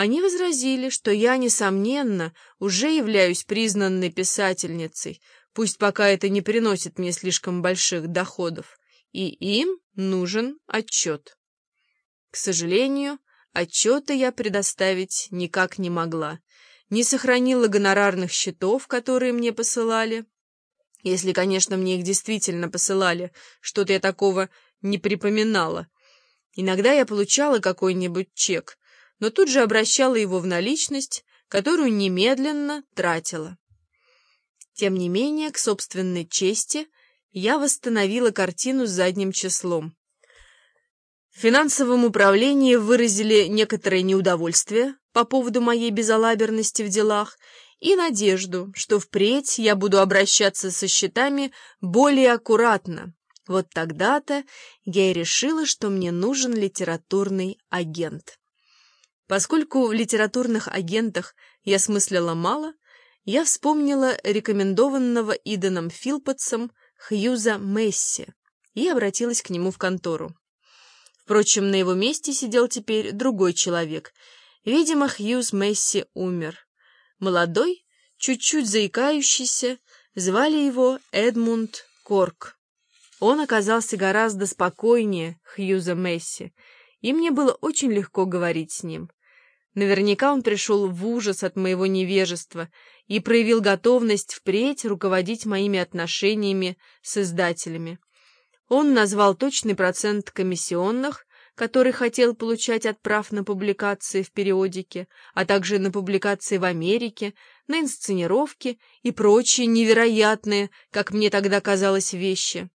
Они возразили, что я, несомненно, уже являюсь признанной писательницей, пусть пока это не приносит мне слишком больших доходов, и им нужен отчет. К сожалению, отчета я предоставить никак не могла, не сохранила гонорарных счетов, которые мне посылали, если, конечно, мне их действительно посылали, что-то я такого не припоминала. Иногда я получала какой-нибудь чек, но тут же обращала его в наличность, которую немедленно тратила. Тем не менее, к собственной чести, я восстановила картину с задним числом. В финансовом управлении выразили некоторое неудовольствие по поводу моей безалаберности в делах и надежду, что впредь я буду обращаться со счетами более аккуратно. Вот тогда-то я и решила, что мне нужен литературный агент. Поскольку в литературных агентах я смыслила мало, я вспомнила рекомендованного Иданом Филпотсом Хьюза Месси и обратилась к нему в контору. Впрочем, на его месте сидел теперь другой человек. Видимо, Хьюз Месси умер. Молодой, чуть-чуть заикающийся, звали его Эдмунд Корк. Он оказался гораздо спокойнее Хьюза Месси, и мне было очень легко говорить с ним. Наверняка он пришел в ужас от моего невежества и проявил готовность впредь руководить моими отношениями с издателями. Он назвал точный процент комиссионных, который хотел получать от прав на публикации в периодике, а также на публикации в Америке, на инсценировки и прочие невероятные, как мне тогда казалось, вещи.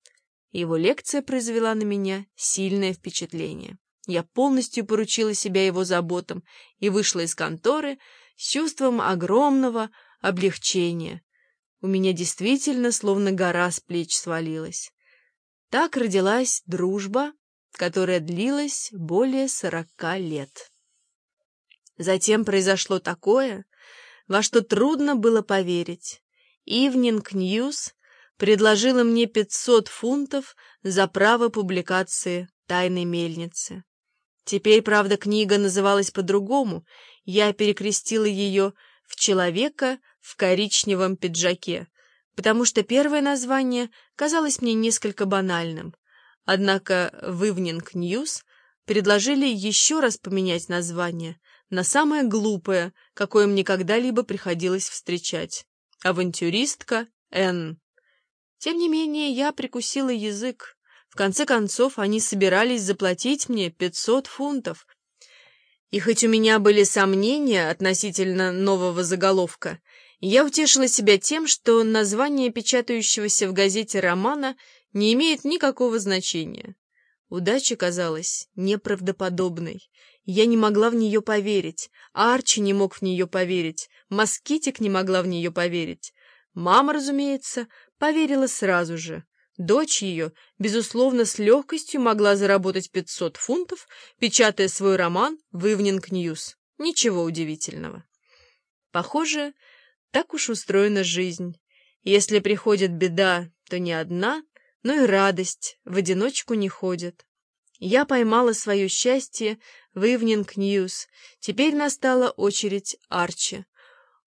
Его лекция произвела на меня сильное впечатление. Я полностью поручила себя его заботам и вышла из конторы с чувством огромного облегчения. У меня действительно словно гора с плеч свалилась. Так родилась дружба, которая длилась более сорока лет. Затем произошло такое, во что трудно было поверить. Evening News предложила мне 500 фунтов за право публикации «Тайной мельницы». Теперь, правда, книга называлась по-другому. Я перекрестила ее в «Человека в коричневом пиджаке», потому что первое название казалось мне несколько банальным. Однако в Evening News предложили еще раз поменять название на самое глупое, какое мне когда-либо приходилось встречать. Авантюристка Н. Тем не менее, я прикусила язык. В конце концов, они собирались заплатить мне 500 фунтов. И хоть у меня были сомнения относительно нового заголовка, я утешила себя тем, что название печатающегося в газете романа не имеет никакого значения. Удача казалась неправдоподобной. Я не могла в нее поверить, Арчи не мог в нее поверить, Москитик не могла в нее поверить. Мама, разумеется, поверила сразу же. Дочь ее, безусловно, с легкостью могла заработать 500 фунтов, печатая свой роман в Evening News. Ничего удивительного. Похоже, так уж устроена жизнь. Если приходит беда, то не одна, но и радость в одиночку не ходит. Я поймала свое счастье в Evening News. Теперь настала очередь Арчи.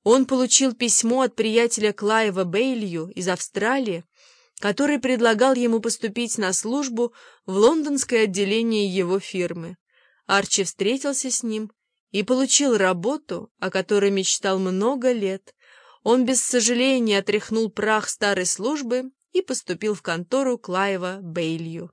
Он получил письмо от приятеля Клаева Бейлью из Австралии, который предлагал ему поступить на службу в лондонское отделение его фирмы. Арчи встретился с ним и получил работу, о которой мечтал много лет. Он без сожаления отряхнул прах старой службы и поступил в контору Клаева Бейлью.